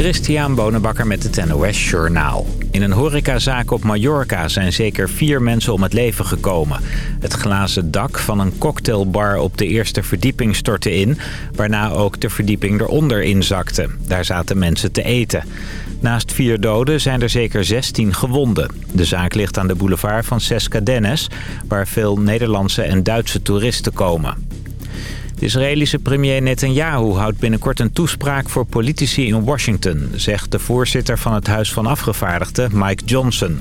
Christian Bonenbakker met het NOS Journaal. In een horecazaak op Mallorca zijn zeker vier mensen om het leven gekomen. Het glazen dak van een cocktailbar op de eerste verdieping stortte in... waarna ook de verdieping eronder inzakte. Daar zaten mensen te eten. Naast vier doden zijn er zeker 16 gewonden. De zaak ligt aan de boulevard van Sescadenes... waar veel Nederlandse en Duitse toeristen komen. De Israëlische premier Netanyahu houdt binnenkort een toespraak voor politici in Washington, zegt de voorzitter van het Huis van Afgevaardigden, Mike Johnson.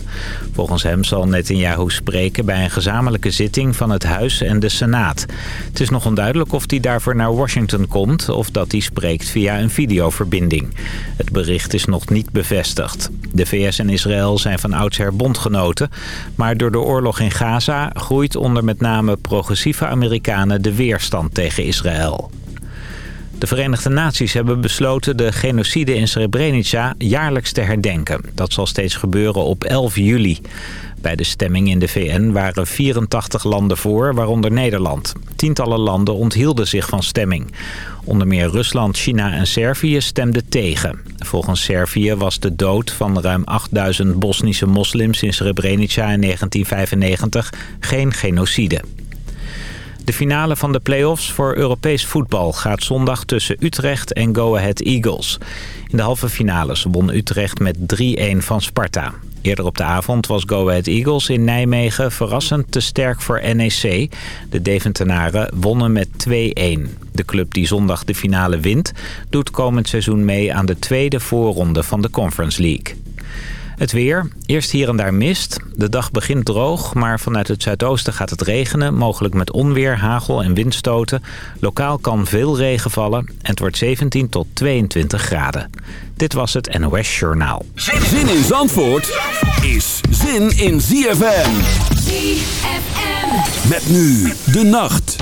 Volgens hem zal Netanyahu spreken bij een gezamenlijke zitting van het Huis en de Senaat. Het is nog onduidelijk of hij daarvoor naar Washington komt of dat hij spreekt via een videoverbinding. Het bericht is nog niet bevestigd. De VS en Israël zijn van oudsher bondgenoten, maar door de oorlog in Gaza groeit onder met name progressieve Amerikanen de weerstand tegen Israël. De Verenigde Naties hebben besloten de genocide in Srebrenica jaarlijks te herdenken. Dat zal steeds gebeuren op 11 juli. Bij de stemming in de VN waren 84 landen voor, waaronder Nederland. Tientallen landen onthielden zich van stemming. Onder meer Rusland, China en Servië stemden tegen. Volgens Servië was de dood van ruim 8000 Bosnische moslims in Srebrenica in 1995 geen genocide. De finale van de play-offs voor Europees voetbal gaat zondag tussen Utrecht en Go Ahead Eagles. In de halve finales won Utrecht met 3-1 van Sparta. Eerder op de avond was Go Ahead Eagles in Nijmegen verrassend te sterk voor NEC. De Deventenaren wonnen met 2-1. De club die zondag de finale wint, doet komend seizoen mee aan de tweede voorronde van de Conference League. Het weer. Eerst hier en daar mist. De dag begint droog, maar vanuit het zuidoosten gaat het regenen. Mogelijk met onweer, hagel en windstoten. Lokaal kan veel regen vallen en het wordt 17 tot 22 graden. Dit was het NOS Journaal. Zin in Zandvoort is zin in ZFM. ZFM. Met nu de nacht.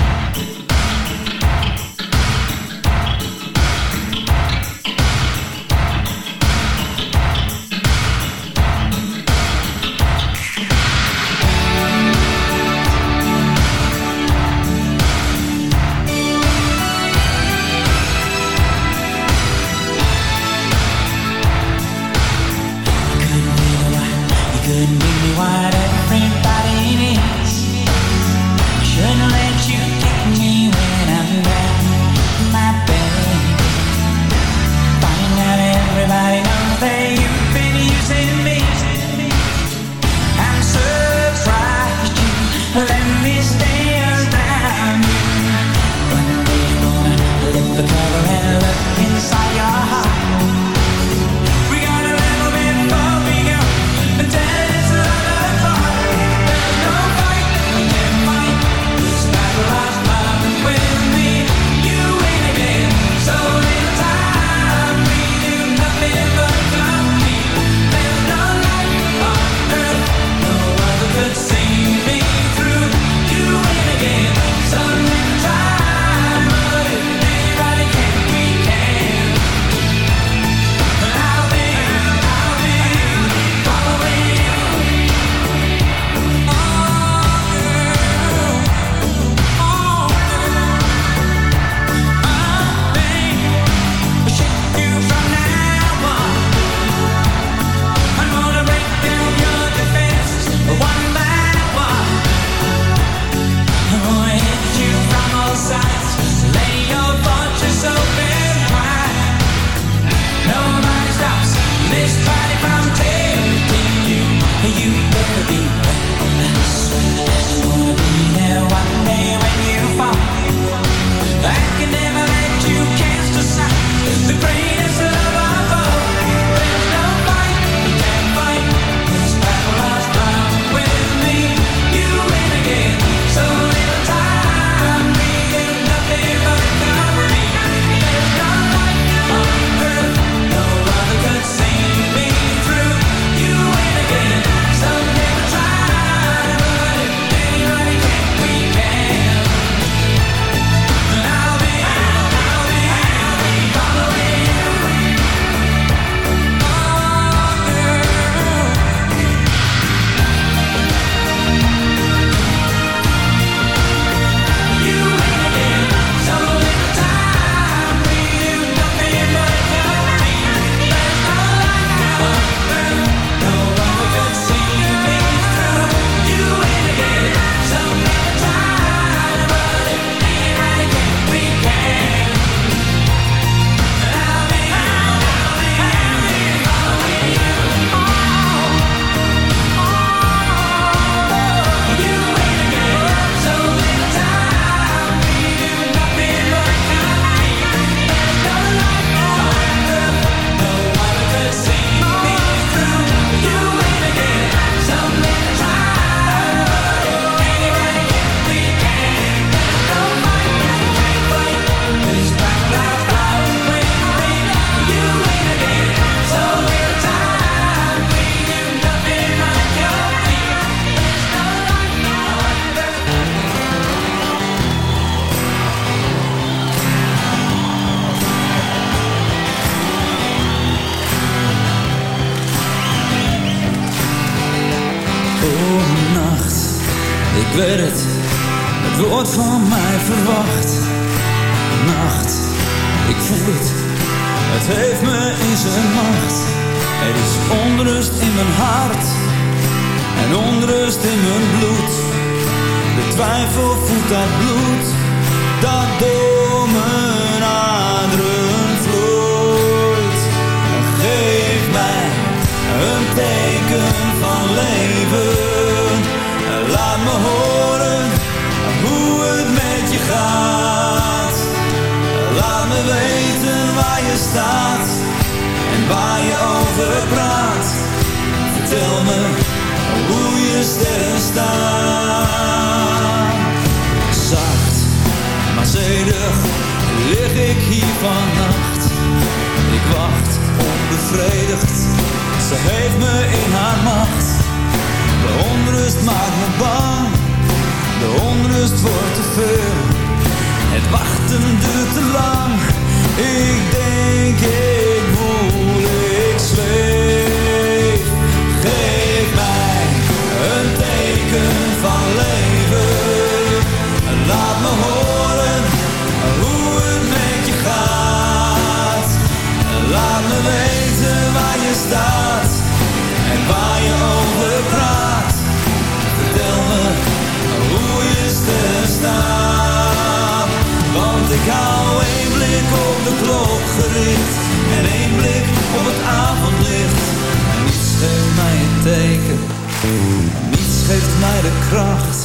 mij de kracht.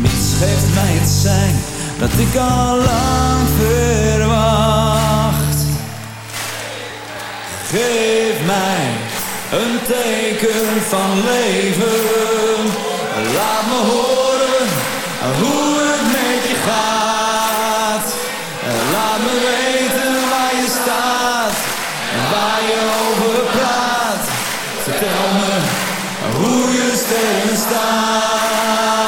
Niets geeft mij het zijn dat ik al lang verwacht. Geef mij een teken van leven. Laat me horen hoe het met je gaat. Laat me weten waar je staat en waar je over praat. Vertel me. triste estar.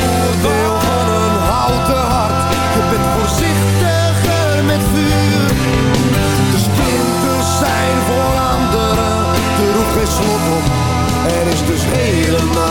Dus helemaal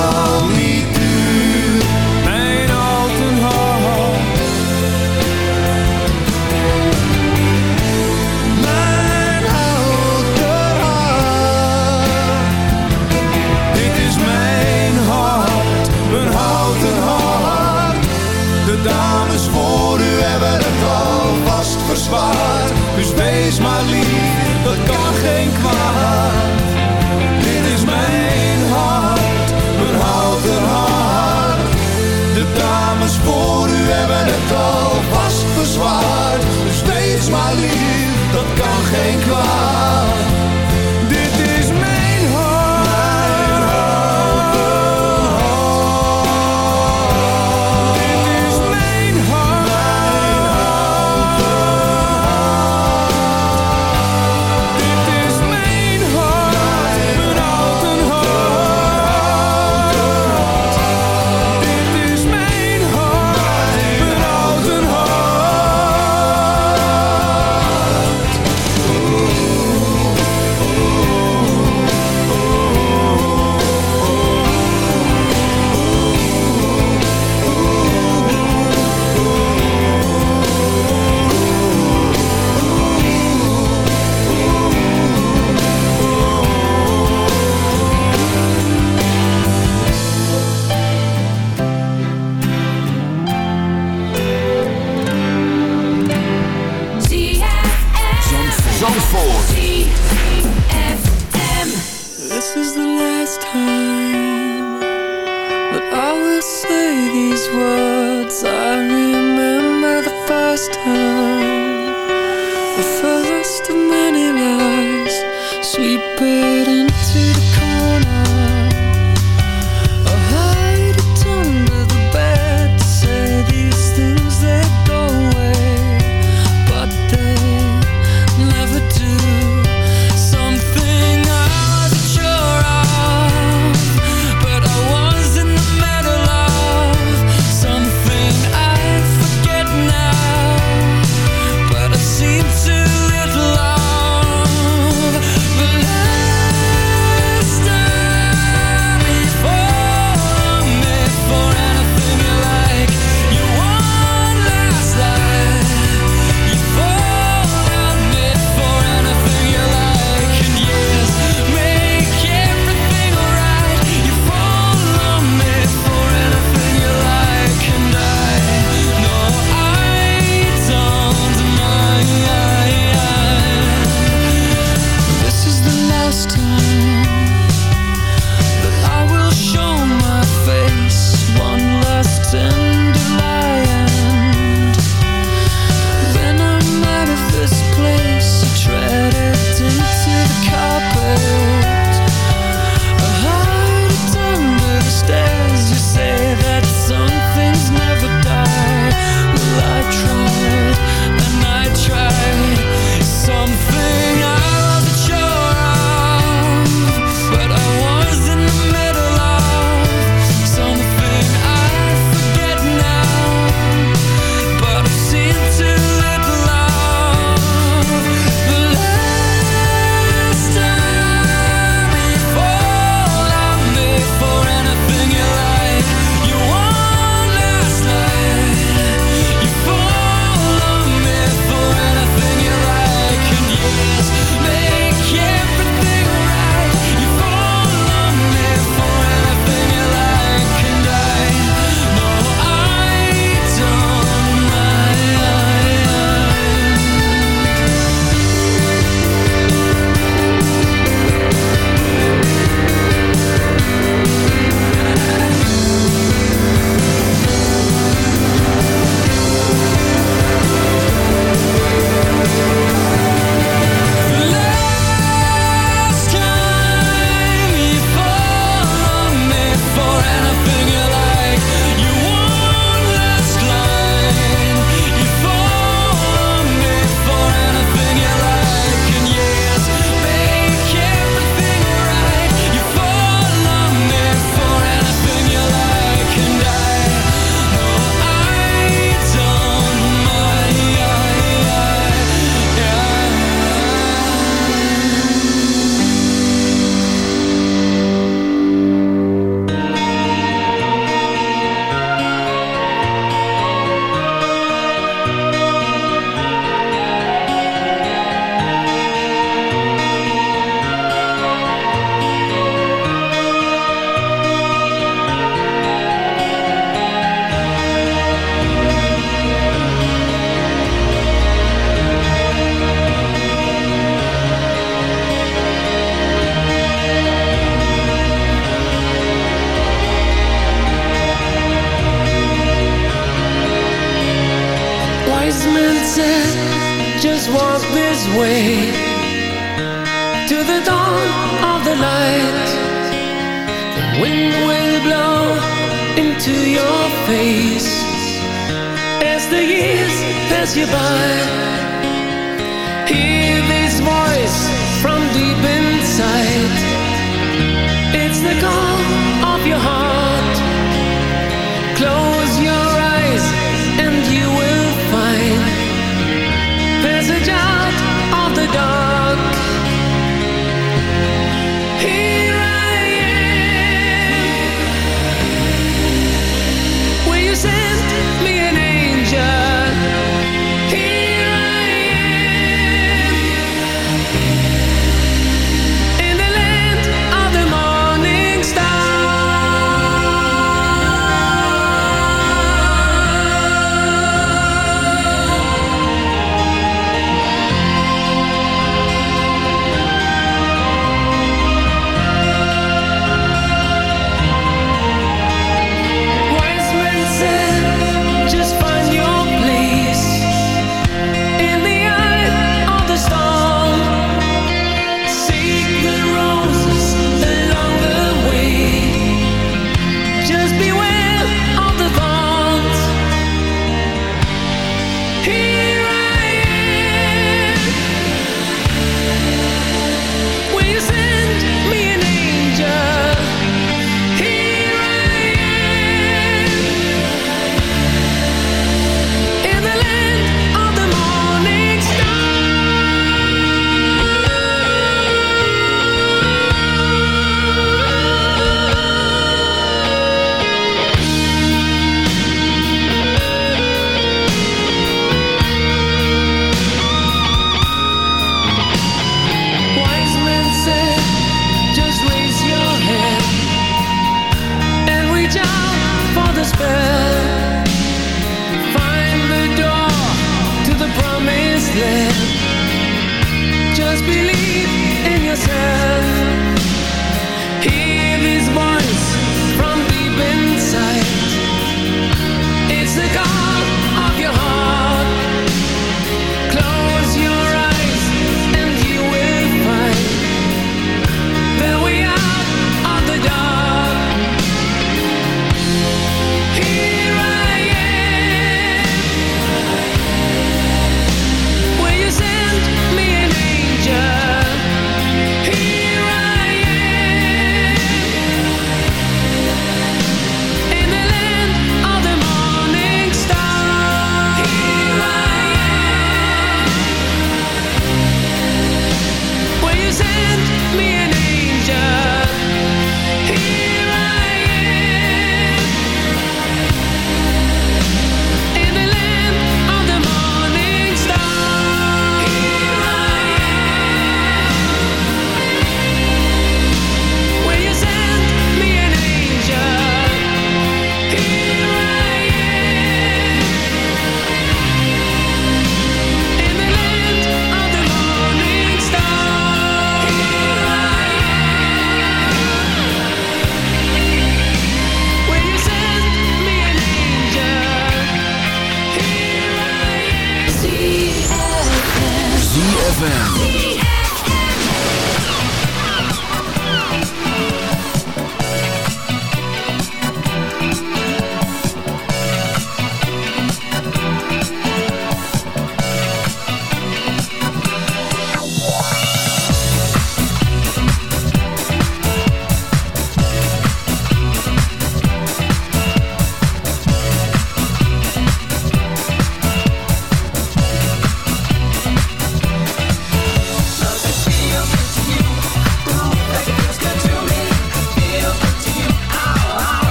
Just believe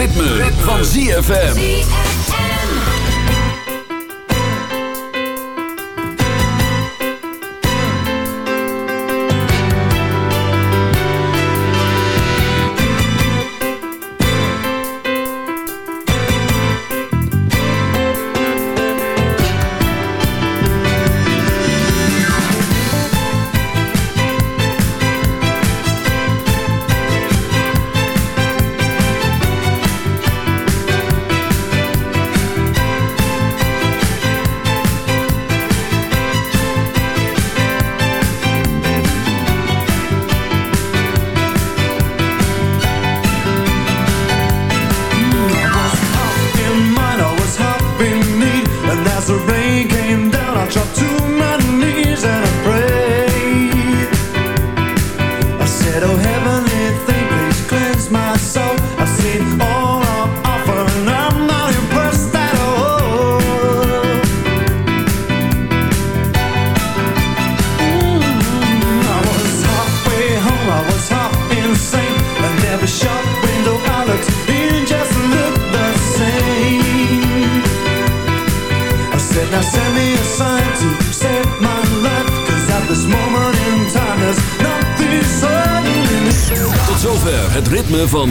Ritme, van ZFM.